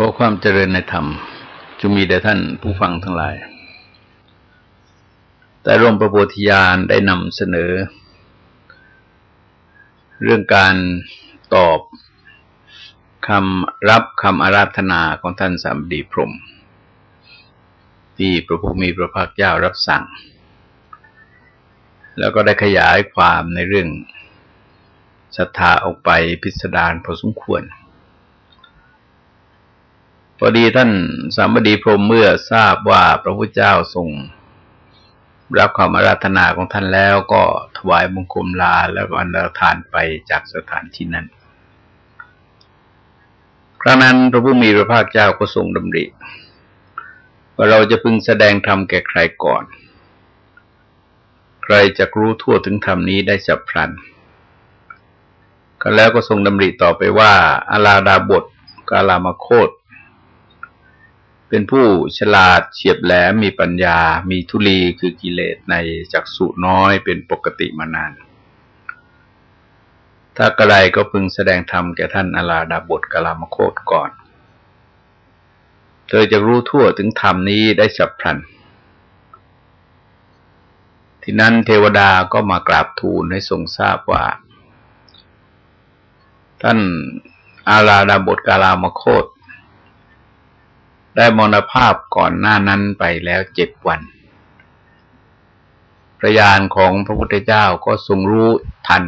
ขอความเจริญในธรรมจะมีแด่ท่านผู้ฟังทั้งหลาย แต่ร่มประโพธิญาณได้นำเสนอ เรื่องการตอบคำรับคำอาราธนาของท่านสามดีพรม ที่พระพุทมีพระภาคเจ้ารับสั่ง แล้วก็ได้ขยายความในเรื่องศรัทธาออกไปพิสดารพอสมควร พอดีท่านสามบดีพรมเมื่อทราบว่าพระพุทธเจ้าทรงรับความอาราธนาของท่านแล้วก็ถวายมงคลลาแล้วก็อันดาทานไปจากสถานที่นั้น ครั้งนั้นพระผู้มีพระภาคเจ้าก็ทรงดำริว่าเราจะพึงแสดงธรรมแก่ใครก่อน ใครจะรู้ทั่วถึงธรรมนี้ได้ฉับพลัน ก็แล้วก็ทรงดำริต่อไปว่าอาลาดาบทกาลามโคต เป็นผู้ฉลาดเฉียบแหลมมีปัญญา มีทุลีคือกิเลสในจักสุน้อยเป็นปกติมานาน ถ้ากระไรก็พึงแสดงธรรมแก่ท่านอาลาดาบทกลามโคตก่อน เธอจะรู้ทั่วถึงธรรมนี้ได้ฉับพลัน ที่นั้นเทวดาก็มากราบทูลให้ทรงทราบว่า ท่านอาลาดาบทกาลามโคต ได้มรณภาพก่อนหน้านั้นไปแล้วเจ็ดวันพระญาณของพระพุทธเจ้าก็ทรงรู้ทัน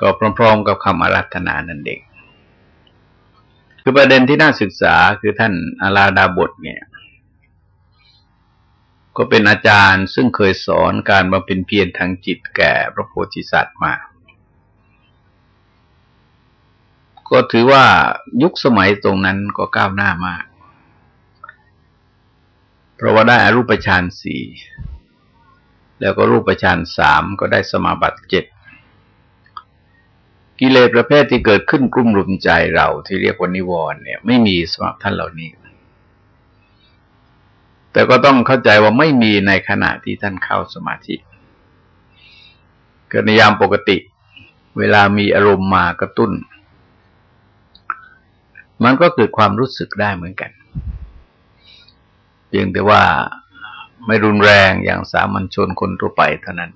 ก็พร้อมๆกับคำอารัธนานั่นเองคือประเด็นที่น่าศึกษาคือท่านอาราดาบทเนี่ย ก็เป็นอาจารย์ซึ่งเคยสอนการบำเพ็ญเพียรทางจิตแก่พระโพธิสัตว์มา ก็ถือว่ายุคสมัยตรงนั้นก็ก้าวหน้ามาก เพราะว่าได้อรูปฌานสี่แล้วก็รูปฌานสามก็ได้สมาบัติเจ็ดกิเลสประเภทที่เกิดขึ้นกลุ่มรุมใจเราที่เรียกว่านิวรณ์เนี่ย ไม่มีสำหรับท่านเหล่านี้ แต่ก็ต้องเข้าใจว่าไม่มีในขณะที่ท่านเข้าสมาธิเกิดในยามปกติ เวลามีอารมณ์มากระตุ้น มันก็เกิดความรู้สึกได้เหมือนกันเพียงแต่ว่าไม่รุนแรงอย่างสามัญชนคนทั่วไปเท่านั้น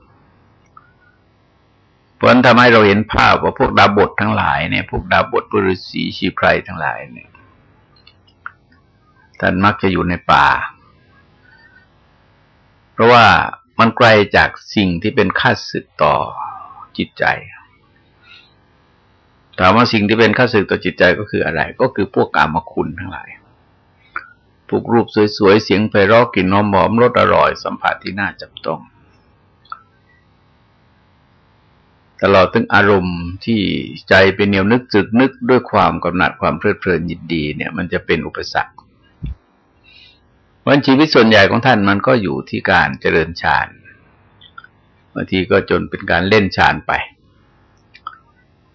เพราะนั้นทำให้เราเห็นภาพว่าพวกดาบททั้งหลายเนี่ยพวกดาบทปุรุษีชีไพรทั้งหลายเนี่ยท่านมักจะอยู่ในป่า เพราะว่ามันไกลจากสิ่งที่เป็นค่าศึกต่อจิตใจ ถามว่าสิ่งที่เป็นข้าศึกต่อจิตใจก็คืออะไร ก็คือพวกกามคุณทั้งหลายพวกรูปสวยๆ เสียงไพเราะกลิ่นนมหอมรสอร่อย สัมผัสที่น่าจับต้อง ตลอดถึงอารมณ์ที่ใจเป็นเหนียวนึกจึกนึกด้วยความกำหนัดความเพลิดเพลินยินดีเนี่ย มันจะเป็นอุปสรรควันชีวิตส่วนใหญ่ของท่านมันก็อยู่ที่การเจริญฌานบางทีก็จนเป็นการเล่นฌานไป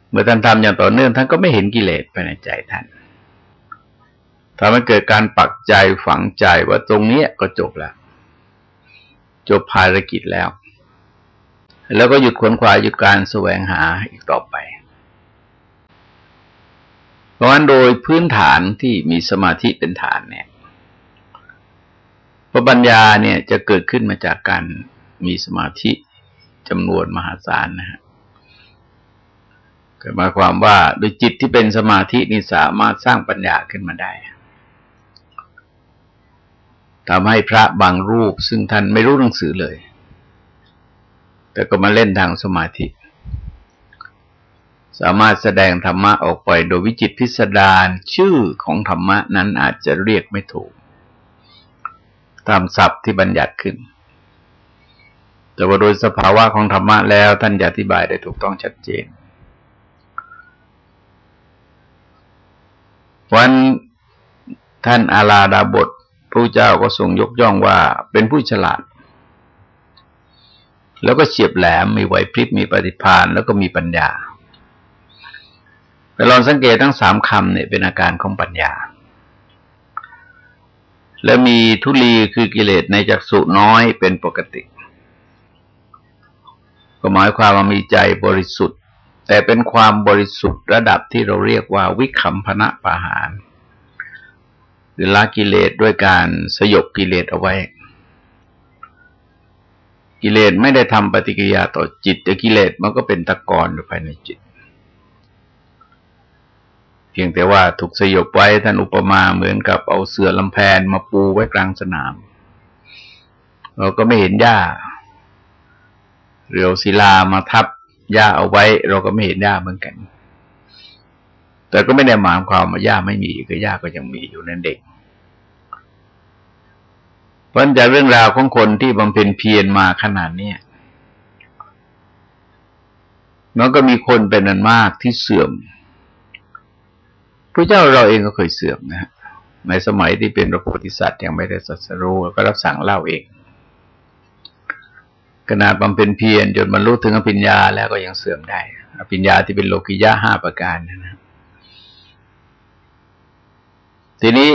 เมื่อท่านทำอย่างต่อเนื่องท่านก็ไม่เห็นกิเลสภายในใจท่านทำให้เกิดการปักใจฝังใจว่าตรงนี้ก็จบแล้ว จบภารกิจแล้ว แล้วก็หยุดขวนขวายหยุดการแสวงหาอีกต่อไป เพราะฉะนั้นโดยพื้นฐานที่มีสมาธิเป็นฐานเนี่ยปัญญาเนี่ยจะเกิดขึ้นมาจากการมีสมาธิจำนวนมหาศาลนะฮะ หมายความว่าโดยจิตที่เป็นสมาธินี่สามารถสร้างปัญญาขึ้นมาได้ทำให้พระบางรูปซึ่งท่านไม่รู้หนังสือเลย แต่ก็มาเล่นทางสมาธิ สามารถแสดงธรรมะออกไปโดยวิจิตพิสดารชื่อของธรรมะนั้นอาจจะเรียกไม่ถูก ตามศัพท์ที่บัญญัติขึ้น แต่ว่าโดยสภาวะของธรรมะแล้วท่านอธิบายได้ถูกต้องชัดเจน วันท่านอาลาดาบทพระเจ้าก็ทรงยกย่องว่าเป็นผู้ฉลาด แล้วก็เฉียบแหลมมีไหวพริบมีปฏิภาณแล้วก็มีปัญญาแต่ลองสังเกตทั้งสามคำเนี่ยเป็นอาการของปัญญา และมีทุลีคือกิเลสในจักสุน้อยเป็นปกติ ก็หมายความว่ามีใจบริสุทธิ์ แต่เป็นความบริสุทธิ์ระดับที่เราเรียกว่าวิคัมพนะปาหารหรือละกิเลสด้วยการสยบกิเลสเอาไว้ กิเลสไม่ได้ทำปฏิกิริยาต่อจิตแต่กิเลสมันก็เป็นตะกอนอยู่ภายในจิต เพียงแต่ว่าถูกสยบไว้ท่านอุปมาเหมือนกับเอาเสือลำแพนมาปูไว้กลางสนาม เราก็ไม่เห็นหญ้าเรียวศิลามาทับ หญ้าเอาไว้ เราก็ไม่เห็นหญ้าเหมือนกัน แต่ก็ไม่ได้หมายความว่าหญ้าไม่มีก็หญ้าก็ยังมีอยู่นั่นเด็กเพราะจากเรื่องราวของคนที่บำเพ็ญเพียรมาขนาดนี้มันก็มีคนเป็นอันมากที่เสื่อมพระเจ้าเราเองก็เคยเสื่อมนะในสมัยที่เป็นพระโพธิสัตว์ยังไม่ได้สัสรู้ก็รับสั่งเล่าเอง ขนาดบำเพ็ญเพียรจนบรรลุถึงอภิญญาแล้วก็ยังเสื่อมได้ อภิญญาที่เป็นโลกิยะห้าประการนะทีนี้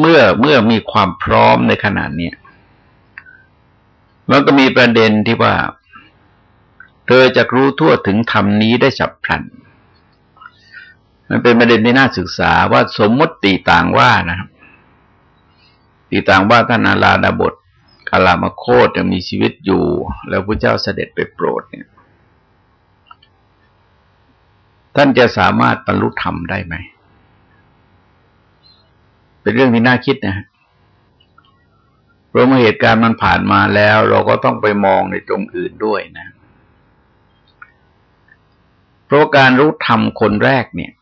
เมื่อเมื่อมีความพร้อมในขนาดนี้มันก็มีประเด็นที่ว่า เธอจะรู้ทั่วถึงธรรมนี้ได้ฉับพลัน มันเป็นประเด็นที่น่าศึกษาว่าสมมติตีต่างว่านะครับตีต่างว่าท่านอาลาดาบท กาลามโคตยังมีชีวิตอยู่ แล้วพระเจ้าเสด็จไปโปรดเนี่ย ท่านจะสามารถบรรลุธรรมได้ไหม เป็นเรื่องที่น่าคิดนะเพราะเมื่อเหตุการณ์มันผ่านมาแล้ว เราก็ต้องไปมองในตรงอื่นด้วยนะ เพราะการรู้ธรรมคนแรกเนี่ย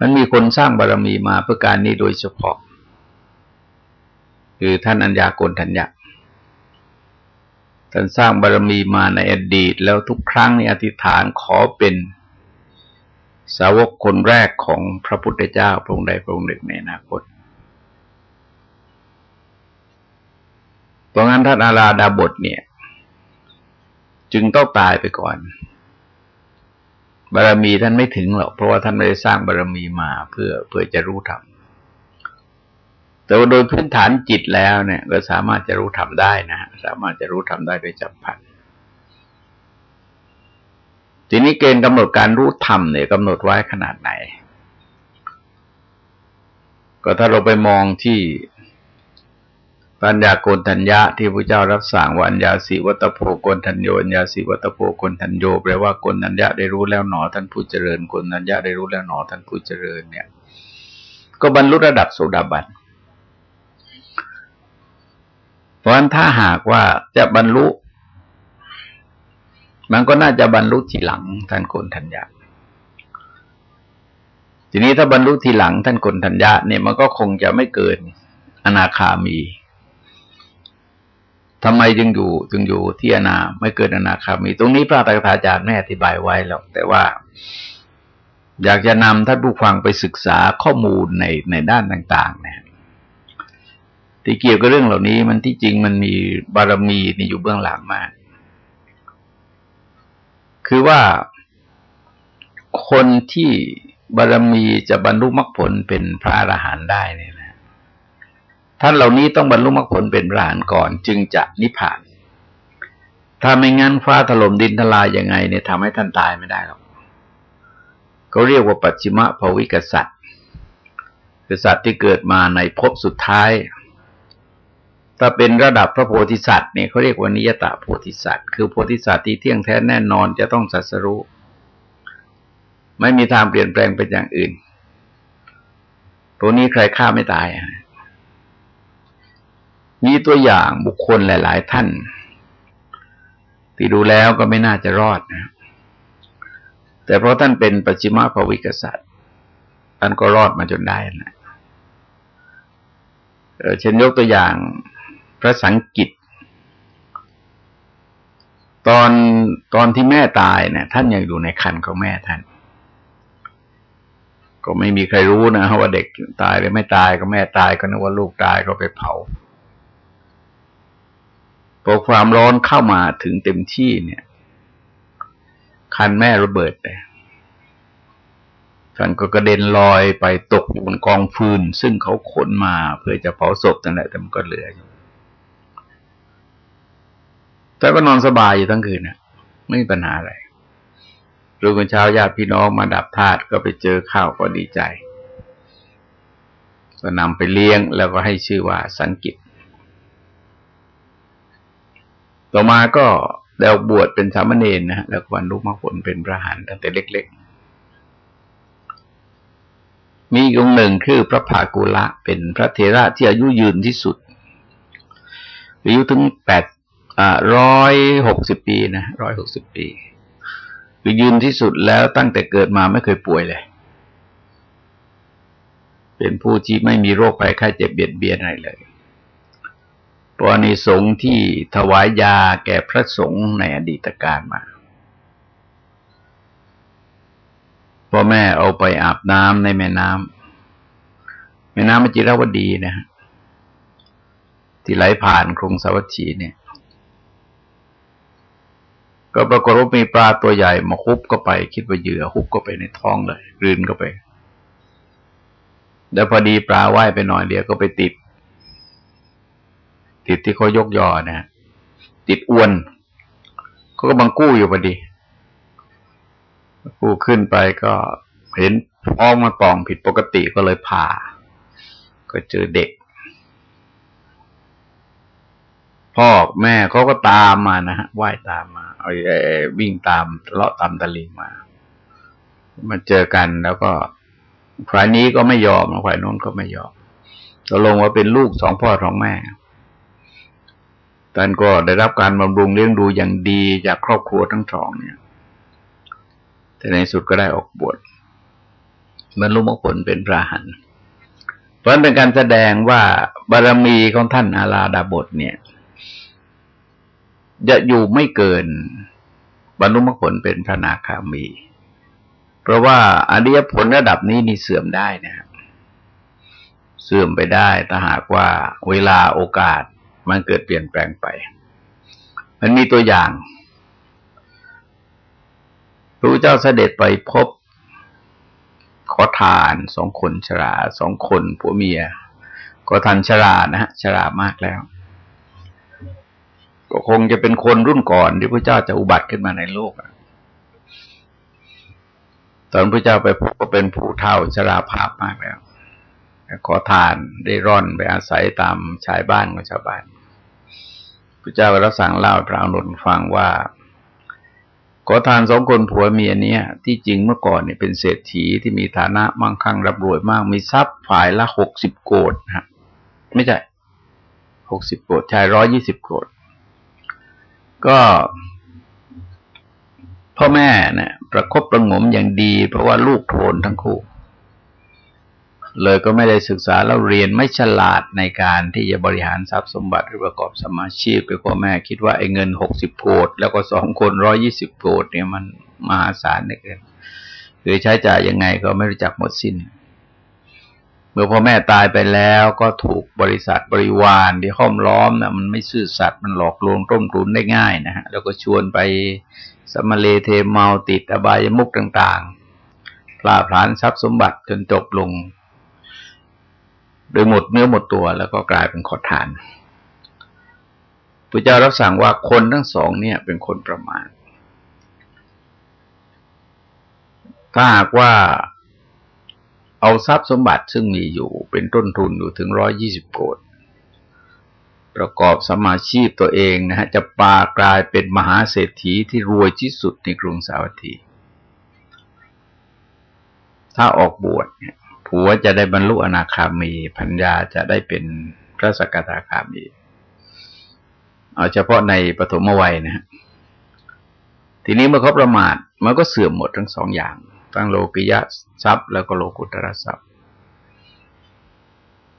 มันมีคนสร้างบารรมีมาเพื่อการนี้โดยเฉพาะ คือท่านอัญญาโกณทัญญะท่านสร้างบารมีมาในอดีต แล้วทุกครั้งในอธิษฐานขอเป็นสาวกคนแรกของพระพุทธเจ้าพระองค์ใดพระองค์หนึ่งในอนาคตเพราะงั้นท่านอาราดาบทเนี่ย จึงต้องตายไปก่อน บารมีท่านไม่ถึงหรอก เพราะว่าท่านไม่ได้สร้างบารมีมาเพื่อเพื่อจะรู้ธรรม แต่ว่าโดยพื้นฐานจิตแล้วเนี่ย ก็สามารถจะรู้ทำได้นะสามารถจะรู้ทำได้โดยจับพันทีนี้เกณฑ์กำหนดการรู้ธรรมเนี่ยกำหนดไว้ขนาดไหน ก็ถ้าเราไปมองที่ปัญญาโกนทัญญาที่พระเจ้ารับสั่งว่าัญญาสีวัตโพโกนทัญโยวัญญาสีวัตโพโกนทัญโยแปลว่าโกนทัญญาได้รู้แล้วหนอ ท่านผู้เจริญโกนทัญญาได้รู้แล้วหนอท่านผู้เจริญเนี่ย ก็บรรลุระดับโสดาบัน เพราะฉะนั้นถ้าหากว่าจะบรรลุ มันก็น่าจะบรรลุทีหลังท่านโกนทัญญาทีนี้ถ้าบรรลุทีหลังท่านโกนทัญญาเนี่ยมันก็คงจะไม่เกินอนาคามีทำไมจึงอยู่จึงอยู่ที่อนาไม่เกินอนาคามี ตรงนี้พระตถาจารย์ไม่อธิบายไว้หรอกแต่ว่า อยากจะนำท่านผู้ฟังไปศึกษาข้อมูลในในด้านต่างๆนะ ที่เกี่ยวกับเรื่องเหล่านี้มันที่จริงมันมีบารมีนี่อยู่เบื้องหลังมาก คือว่าคนที่บารมีจะบรรลุมรรคผลเป็นพระอรหันต์ได้เนี่ยนะท่านเหล่านี้ต้องบรรลุมรรคผลเป็นพระอรหันต์ก่อน จึงจะนิพพาน ถ้าไม่งั้นฟ้าถล่มดินทลายยังไงเนี่ยทำให้ท่านตายไม่ได้หรอกเขาเรียกว่าปัจฉิมภวิกษัตริย์คือสัตว์ที่เกิดมาในภพสุดท้าย ถ้าเป็นระดับพระโพธิสัตว์เนี่ยเขาเรียกว่านิยตะโพธิสัตว์ คือโพธิสัตว์ที่เที่ยงแท้แน่นอนจะต้องสัสรู้ ไม่มีทางเปลี่ยนแปลงเป็นอย่างอื่น ตัวนี้ใครฆ่าไม่ตาย มีตัวอย่างบุคคลหลาย ๆ ท่าน ที่ดูแล้วก็ไม่น่าจะรอดนะ แต่เพราะท่านเป็นปัจฉิมภวิกษัตริย์ท่านก็รอดมาจนได้นะเช่นยกตัวอย่าง พระสังกิตตอนตอนที่แม่ตายเนี่ยท่านยังอยู่ในคันของแม่ท่าน ก็ไม่มีใครรู้นะว่าเด็กตายหรือไม่ตายก็แม่ตายก็นึกว่าลูกตายก็ไปเผาพอความร้อนเข้ามาถึงเต็มที่เนี่ย คันแม่ระเบิดเลยท่านก็กระเด็นลอยไปตกอยู่บนกองฟืน ซึ่งเขาขนมาเพื่อจะเผาศพนั่นแหละแต่มันก็เหลืออยู่ แต่ก็นอนสบายอยู่ทั้งคืนนะไม่มีปัญหาอะไรรุ่งเช้าญาติพี่น้องมาดับธาตุก็ไปเจอข้าวก็ดีใจ ก็นำไปเลี้ยงแล้วก็ให้ชื่อว่าสังกิต ต่อมาก็เดวบวชเป็นสามเณรนะแล้ววันลุกมรรคผลเป็นพระหันตั้งแต่เล็ก ๆ มีองค์หนึ่งคือพระภากุละเป็นพระเทระที่อายุยืนที่สุด อายุถึงแปด ร้อยหกสิบปีนะร้อยหกสิบปี คือยืนที่สุดแล้วตั้งแต่เกิดมาไม่เคยป่วยเลย เป็นผู้ที่ไม่มีโรคภัยไข้เจ็บเบียดเบียนอะไรเลยปราะนิสงฆ์ที่ถวายยาแก่พระสงฆ์ในอดีตการมาพ่อแม่เอาไปอาบน้ำในแม่น้ำแม่น้ำมจิรวดีนะฮะที่ไหลผ่านกรุงสาวัตถีเนี่ย ก็ปรากฏว่ามีปลาตัวใหญ่มาคุบก็ไป คิดว่าเหยื่อคุบก็ไปในท้องเลยกลืนก็ไป แล้วพอดีปลาว่ายไปหน่อยเดียวก็ไปติด ติดที่เขายกยอนะติดอวนเขาก็บังกู้อยู่พอดี กู้ขึ้นไปก็เห็นอ้องมาปองผิดปกติก็เลยผ่า ก็เจอเด็ก พ่อแม่เขาก็ตามมานะฮะว่ายตามมาเอาวิ่งตามเลาะตามตะลิงมา มาเจอกันแล้วก็ฝ่ายนี้ก็ไม่ยอมฝ่ายโน้นก็ไม่ยอมตกลงว่าเป็นลูกสองพ่อสองแม่ท่านก็ได้รับการบำรุงเลี้ยงดูอย่างดีจากครอบครัวทั้งสองเนี่ย แต่ในสุดก็ได้ออกบวชบรรลุมรรคผลเป็นพระหันเพราะเป็นการแสดงว่าบารมีของท่านอาลาดาบทเนี่ย จะอยู่ไม่เกิน บรรลุมรรคผลเป็นพระนาคามี เพราะว่าอริยผลระดับนี้นี่เสื่อมได้นะครับ เสื่อมไปได้ถ้าหากว่าเวลาโอกาสมันเกิดเปลี่ยนแปลงไป มันมีตัวอย่างพระเจ้าเสด็จไปพบขอทานสองคนชราสองคนผัวเมียขอทานชรานะฮะชรามากแล้ว ก็คงจะเป็นคนรุ่นก่อนที่พระเจ้าจะอุบัติขึ้นมาในโลกตอนพระเจ้าไปพบก็เป็นผู้เฒ่าชราภาพมากแล้วขอทานได้ร่อนไปอาศัยตามชายบ้านของชาวบ้านพระเจ้ารับสั่งเล่าพระอนุนฟังว่า ขอทานสองคนผัวเมียเนี่ย ที่จริงเมื่อก่อนเนี่ยเป็นเศรษฐีที่มีฐานะมั่งคั่งรับรวยมาก มีทรัพย์ฝ่ายละหกสิบโกดนะไม่ใช่หกสิบโกดชายร้อยยี่สิบโกด ก็พ่อแม่เนี่ยประคบประงมอย่างดี เพราะว่าลูกโทนทั้งคู่ เลยก็ไม่ได้ศึกษาแล้วเรียนไม่ฉลาดในการที่จะบริหารทรัพย์สมบัติหรือประกอบสมาชีพไปพ่อแม่คิดว่าไอ้เงินหกสิบโกดแล้วก็สองคนร้อยี่สิบโกดเนี่ยมันมหาศาลเกินคือใช้จ่ายยังไงก็ไม่รู้จักหมดสิน้น มื่อพ่อแม่ตายไปแล้วก็ถูกบริษัทบริวารที่ห้อมล้อมนะมันไม่ซื่อสัตย์มันหลอกลวงต้มตุนได้ง่ายนะฮะแล้วก็ชวนไปสมเลเทเมาติดอบายมุกต่างๆพลาพลานทรัพย์สมบัติจนจบลง โดยหมดเนื้อหมดตัวแล้วก็กลายเป็นขอทานพระเจ้ารับสั่งว่าคนทั้งสองเนี่ย เป็นคนประมาทถ้าหากว่า เอาทรัพย์สมบัติซึ่งมีอยู่เป็นต้นทุนอยู่ถึงร้อยยี่สิบโกดประกอบสมาชีพตัวเองนะฮะจะปากลายเป็นมหาเศรษฐีที่รวยที่สุดในกรุงสาวัตถี ถ้าออกบวชเนี่ยผัวจะได้บรรลุอนาคามีพัญญาจะได้เป็นพระสกทาคามี เอาเฉพาะในปฐมวัยนะฮะทีนี้เมื่อเขาประมาทมันก็เสื่อมหมดทั้งสองอย่าง ทั้งโลกิยะทรัพย์ แล้วก็โลกุตระทรัพย์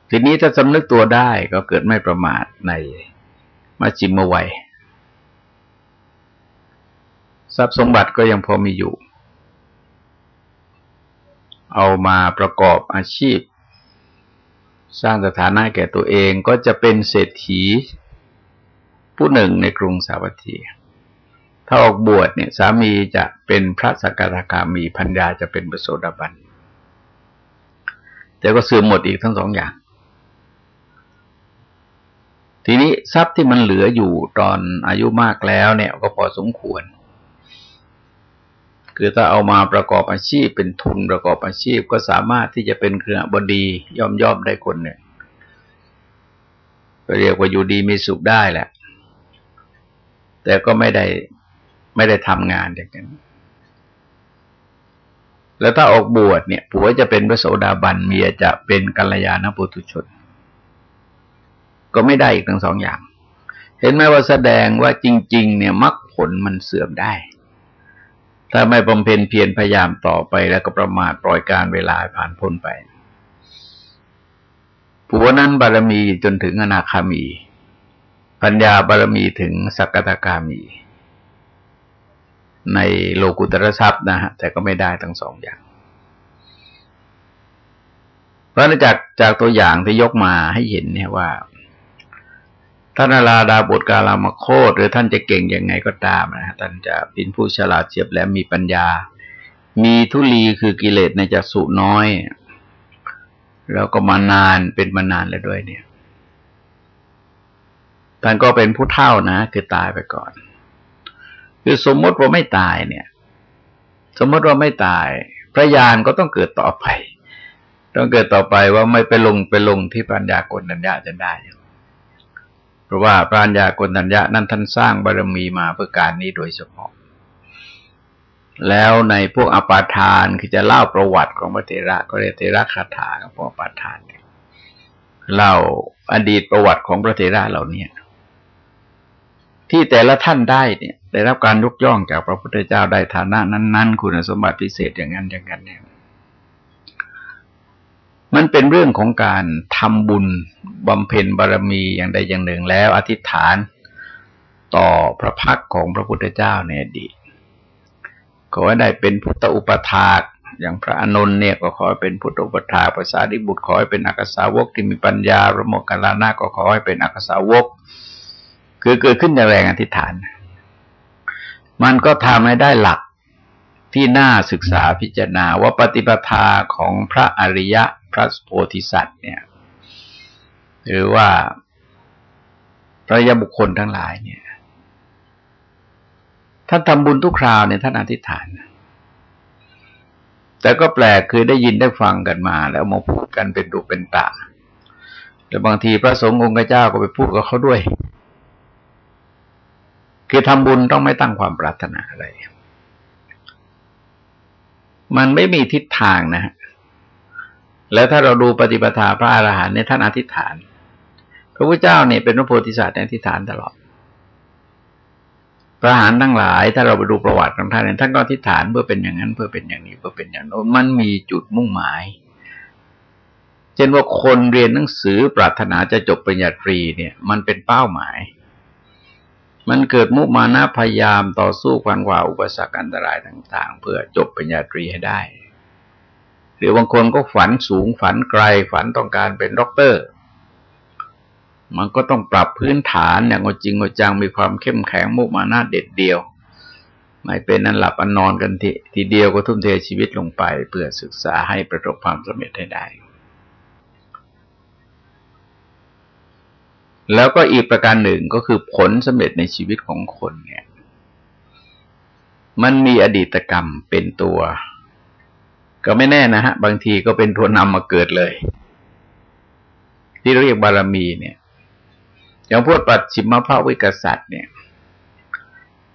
ทีนี้ถ้าสำนึกตัวได้ก็เกิดไม่ประมาทในมาจิมวัยทรัพย์สมบัติก็ยังพอมีอยู่ เอามาประกอบอาชีพ สร้างสถานะแก่ตัวเองก็จะเป็นเศรษฐีผู้หนึ่งในกรุงสาวัตถี ถ้าออกบวชเนี่ยสามีจะเป็นพระสกทาคามีพัญญาจะเป็นปโสดาบัน แต่ก็เสื่อมหมดอีกทั้งสองอย่าง ทีนี้ทรัพย์ที่มันเหลืออยู่ตอนอายุมากแล้วเนี่ยก็พอสมควร คือถ้าเอามาประกอบอาชีพเป็นทุนประกอบอาชีพก็สามารถที่จะเป็นเครือบดีย่อมย่อมได้คนเนี่ยเรียกว่าอยู่ดีมีสุขได้แหละ แต่ก็ไม่ได้ ไม่ได้ทำงานอย่างนั้นแล้วถ้าออกบวชเนี่ยผัวจะเป็นพระโสดาบันเมียจะเป็นกัลยาณปุถุชน ก็ไม่ได้อีกทั้งสองอย่าง เห็นไหมว่าแสดงว่าจริง ๆ เนี่ยมรรคผลมันเสื่อมได้ ถ้าไม่บำเพ็ญเพียรพยายามต่อไปแล้วก็ประมาทปล่อยการเวลาผ่านพ้นไปผัวนั้นบารมีจนถึงอนาคามี ปัญญาบารมีถึงสักตะกามี ในโลกุตรทรัพย์นะฮะแต่ก็ไม่ได้ทั้งสองอย่าง เพราะจากจากตัวอย่างที่ยกมาให้เห็นเนี่ยว่าท่านอาลาดาบทกาลามโคตหรือท่านจะเก่งยังไงก็ตามนะท่านจะเป็นผู้ฉลาดเฉียบแหลมมีปัญญา มีทุลีคือกิเลสในจักสุน้อย แล้วก็มานานเป็นมานานแล้วด้วยเนี่ยท่านก็เป็นผู้เท่านะ คือตายไปก่อน คือสมมติว่าไม่ตายเนี่ย สมมติว่าไม่ตาย พระยานก็ต้องเกิดต่อไป ต้องเกิดต่อไปว่าไม่ไปลงไปลงที่ปัญญากนัญญาจะได้เพราะว่าปัญญากนัญญานั้นท่านสร้างบารมีมาเพื่อการนี้โดยเฉพาะ แล้วในพวกอปาทานคือจะเล่าประวัติของพระเทระก็เรียกเทระคาถากับพวกอปาทานเล่าอดีตประวัติของพระเทระเหล่านี้ ที่แต่ละท่านได้เนี่ยได้รับการยกย่องจากพระพุทธเจ้าได้ฐานะนั้นๆ คุณสมบัติพิเศษอย่างนั้นอย่างนั้นเนี่ยมันเป็นเรื่องของการทำบุญบำเพ็ญบารมีอย่างใดอย่างหนึ่งแล้ว อธิษฐานต่อพระพักของพระพุทธเจ้าในอดีตขอให้ได้เป็นพุทธอุปถากอย่างพระอนุนเนี่ยก็ขอให้เป็นพุทธอุปถาภาษาดิบุตรขอให้เป็นอักษาวกที่มีปัญญาพระโมคคัลลานะก็ขอให้เป็นอักษาวก คือเกิดขึ้นจากแรงอธิษฐาน มันก็ทำให้ได้หลักที่น่าศึกษาพิจารณาว่าปฏิปทาของพระอริยะพระโพธิสัตว์เนี่ย หรือว่าพระยบุคคลทั้งหลายเนี่ยท่านทำบุญทุกคราวเนี่ยท่านอธิษฐาน แต่ก็แปลกคือได้ยินได้ฟังกันมา แล้วมาพูดกันเป็นดุเป็นตาแล้วบางทีพระสงฆ์องค์เจ้าก็ไปพูดกับเขาด้วย คือทำบุญต้องไม่ตั้งความปรารถนาอะไร มันไม่มีทิศทางนะฮะแล้วถ้าเราดูปฏิปทาพระอรหันต์เนี่ยท่านอธิษฐาน พระพุทธเจ้าเนี่ยเป็นพระโพธิสัตว์ในอธิษฐานตลอด พระหารทั้งหลาย ถ้าเราไปดูประวัติของท่านเนี่ยท่านก็อธิษฐานเพื่อเป็นอย่างนั้นเพื่อเป็นอย่างนี้เพื่อเป็นอย่างโน้นมันมีจุดมุ่งหมาย เช่นว่าคนเรียนหนังสือปรารถนาจะจบปริญญาตรีเนี่ย มันเป็นเป้าหมาย มันเกิดมุมานะพยายามต่อสู้ฟันกว่าอุปสรรคอันตรายต่าง ๆ เพื่อจบปริญญาตรีให้ได้ หรือบางคนก็ฝันสูงฝันไกล ฝันต้องการเป็นด็อกเตอร์ มันก็ต้องปรับพื้นฐานอย่างจริงจังมีความเข้มแข็งมุมานะเด็ดเดียว ไม่เป็นนั้นหลับอันนอนกันทีทีเดียวก็ทุ่มเทชีวิตลงไป เพื่อศึกษาให้ประสบความสำเร็จให้ได้ แล้วก็อีกประการหนึ่งก็คือผลสำเร็จในชีวิตของคนเนี่ย มันมีอดีตกรรมเป็นตัว ก็ไม่แน่นะฮะ บางทีก็เป็นตัวนำมาเกิดเลย ที่เรียกบารมีเนี่ย อย่างพวกปัจฉิมภาวิกษัตริย์เนี่ย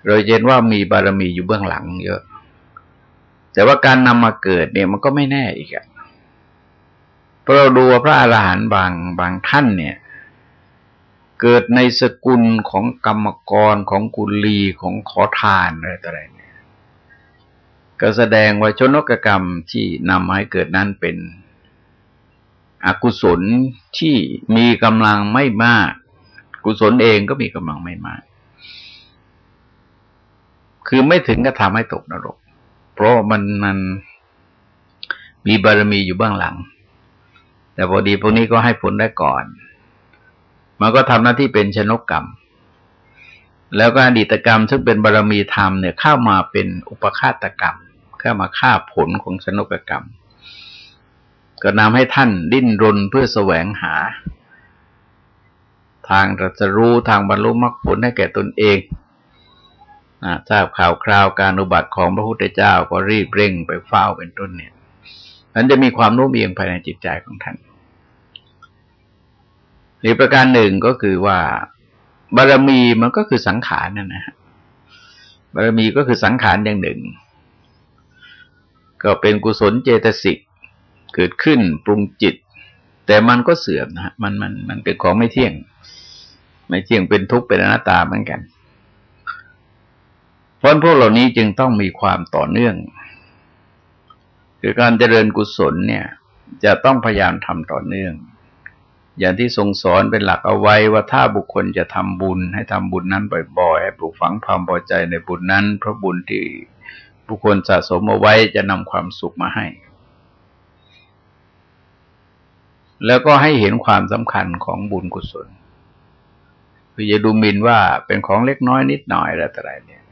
เราเห็นว่ามีบารมีอยู่เบื้องหลังเยอะ แต่ว่าการนำมาเกิดเนี่ยมันก็ไม่แน่อีกอะเพราะเราดูพระอาหารหันต์บางบางท่านเนี่ย เกิดในสกุลของกรรมกรของกุลีของขอทานอะไรต่ออะไรเนี่ยก็แสดงว่าชนกกรรมที่นำมาให้เกิดนั้นเป็นอกุศลที่มีกำลังไม่มาก กุศลเองก็มีกำลังไม่มาก คือไม่ถึงกับทำให้ตกนรก เพราะมันมันมีบารมีอยู่เบื้องหลัง แต่พอดีพวกนี้ก็ให้ผลได้ก่อน มันก็ทำหน้าที่เป็นชนกกรรม แล้วก็อดีตกรรม ซึ่งเป็นบารมีธรรมเนี่ยเข้ามาเป็นอุปฆาตกรรม เข้ามาฆ่าผลของชนกกรรม ก็นำให้ท่านดิ้นรนเพื่อแสวงหา ทางรัสรู้ทางบรรลุมรรคผลให้แก่ตนเองทราบข่าวคราวการอุบัติของพระพุทธเจ้าก็รีบเร่งไปเฝ้าเป็นต้นเนี่ยนั้นจะมีความโน้มเอียงภายในจิตใจของท่าน อีกประการหนึ่งก็คือว่า บารมีมันก็คือสังขารนั่นนะฮะบารมีก็คือสังขารอย่างหนึ่ง ก็เป็นกุศลเจตสิกเกิดขึ้นปรุงจิต แต่มันก็เสื่อมนะฮะมันมันมันเป็นของไม่เที่ยง ไม่เที่ยงเป็นทุกข์เป็นอนัตตาเหมือนกันเพราะพวกเหล่านี้จึงต้องมีความต่อเนื่อง คือการเจริญกุศลเนี่ย จะต้องพยายามทำต่อเนื่อง อย่างที่ทรงสอนเป็นหลักเอาไว้ว่าถ้าบุคคลจะทำบุญ ให้ทำบุญนั้นบ่อยๆให้ปลูกฝังความพอใจในบุญนั้น เพราะบุญที่บุคคลสะสมเอาไว้จะนำความสุขมาให้ แล้วก็ให้เห็นความสำคัญของบุญกุศลคืออย่าดูหมิ่นว่าเป็นของเล็กน้อยนิดหน่อยอะไรต่ออะไรเนี่ย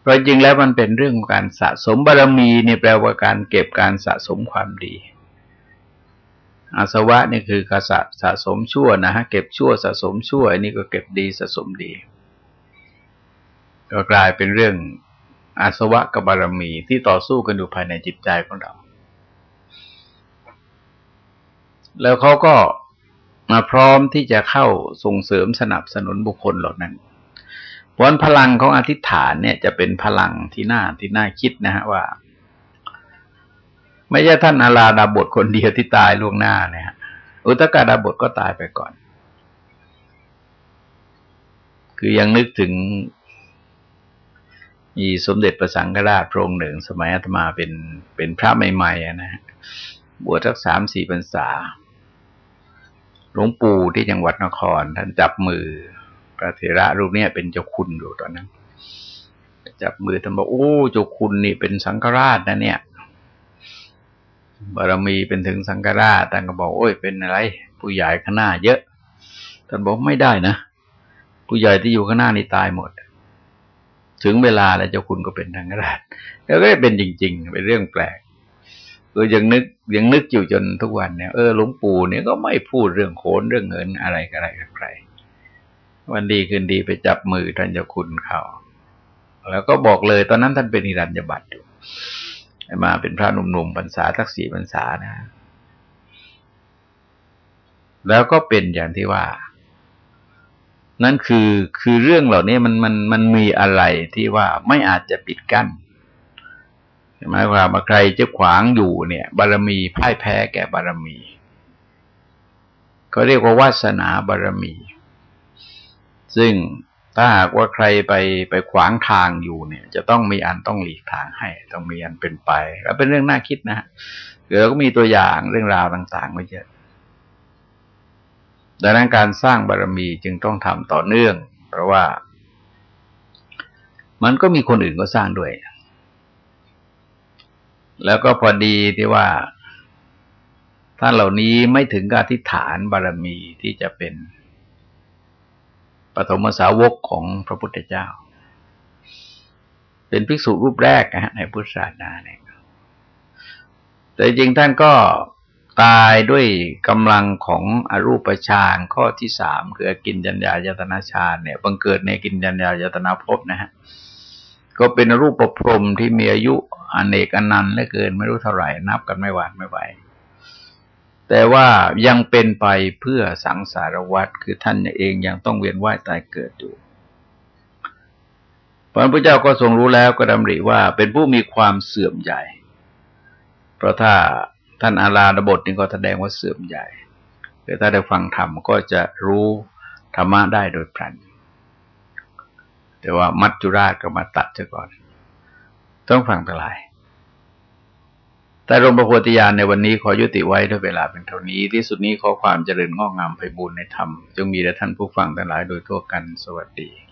เพราะจริงแล้วมันเป็นเรื่องของการสะสมบารมีเนี่ยแปลว่าการเก็บการสะสมความดี อาสวะนี่คือการสะสะสมชั่วนะฮะเก็บชั่วสะสมชั่วอันนี้ก็เก็บดีสะสมดี ก็กลายเป็นเรื่องอาสวะกับบารมีที่ต่อสู้กันอยู่ภายในจิตใจของเรา แล้วเขาก็มาพร้อมที่จะเข้าส่งเสริมสนับสนุนบุคคลเหล่านั้นเพราะพลังของอธิษฐานเนี่ยจะเป็นพลังที่น่าที่น่าคิดนะฮะว่า ไม่ใช่ท่านอาลาดาบทคนเดียวที่ตายล่วงหน้าเนี่ยอุตกาดาบทก็ตายไปก่อน คือยังนึกถึงมีสมเด็จพระสังฆราชพระองค์หนึ่ง สมัยอาตมาเป็นเป็นพระใหม่ๆนะฮะบวชสักสามสี่พรรษาหลวงปู่ที่จังหวัดนคร ท่านจับมือพระเถระรูปนี้เป็นเจ้าคุณอยู่ตอนนั้น จับมือท่านบอกโอ้เจ้าคุณนี่เป็นสังฆราชนะเนี่ย บารมีเป็นถึงสังฆราชท่านก็บอกโอ้ยเป็นอะไร ผู้ใหญ่ข้างหน้าเยอะท่านบอกไม่ได้นะ ผู้ใหญ่ที่อยู่ข้างหน้านี่ตายหมด ถึงเวลาแล้วเจ้าคุณก็เป็นสังฆราช แล้วก็เป็นจริง ๆ เป็นเรื่องแปลกก็ยังนึกยังนึกอยู่จนทุกวันเนี่ยเออหลวงปู่เนี่ยก็ไม่พูดเรื่องโขนเรื่องเงินอะไรอะไรกับใครวันดีคืนดีไปจับมือท่านเจ้าคุณเขาแล้วก็บอกเลยตอนนั้นท่านเป็นอิรัญญบัตรอยู่ มาเป็นพระหนุ่มๆพรรษาทักษีพรรษานะ แล้วก็เป็นอย่างที่ว่า นั่นคือคือเรื่องเหล่านี้มันมันมันมีอะไรที่ว่าไม่อาจจะปิดกั้นหมายความว่าใครจะขวางอยู่เนี่ย บารมีพ่ายแพ้แก่บารมีเขาเรียกว่าวาสนาบารมี ซึ่ง ถ้าหากว่าใครไปไปขวางทางอยู่เนี่ย จะต้องมีอันต้องหลีกทางให้ ต้องมีอันเป็นไปแล้วเป็นเรื่องน่าคิดนะเดี๋ยวก็มีตัวอย่างเรื่องราวต่างๆไว้เยอะดังนั้นการสร้างบารรมีจึงต้องทำต่อเนื่อง เพราะว่า มันก็มีคนอื่นก็สร้างด้วย แล้วก็พอดีที่ว่าท่านเหล่านี้ไม่ถึงการทิฏฐานบารรมีที่จะเป็น ปฐมสาวกของพระพุทธเจ้า เป็นภิกษุรูปแรกนะฮะในพุทธศาสนาเนี่ยแต่จริงท่านก็ตายด้วยกำลังของอรูปฌานข้อที่สามคือกินจัญญายตนาฌานเนี่ยบังเกิดในกินจัญญายตนาภพนะฮะก็เป็นรูปประพรมที่มีอายุอเนกอนันต์เหลือเกินไม่รู้เท่าไหร่ นับกันไม่หวานไม่ไหว แต่ว่ายังเป็นไปเพื่อสังสารวัตรคือท่านเองยังต้องเวียนว่ายตายเกิดอยู่พระพุทธเจ้าก็ทรงรู้แล้วก็ดำริว่าเป็นผู้มีความเสื่อมใหญ่ เพราะถ้าท่านอาราดบทนี้ก็แสดงว่าเสื่อมใหญ่หรือถ้าได้ฟังธรรมก็จะรู้ธรรมะได้โดยพลัน แต่ว่ามัจจุราชก็มาตัดเสียก่อน ต้องฟังทั้งหลาย แต่รมประโพธิญาณในวันนี้ขอยุติไว้ด้วยเวลาเป็นเท่านี้ ที่สุดนี้ขอความเจริญงอกงามไปบูรณนธรรม จงมีแด่ท่านผู้ฟังทั้งหลายโดยทั่วกันสวัสดี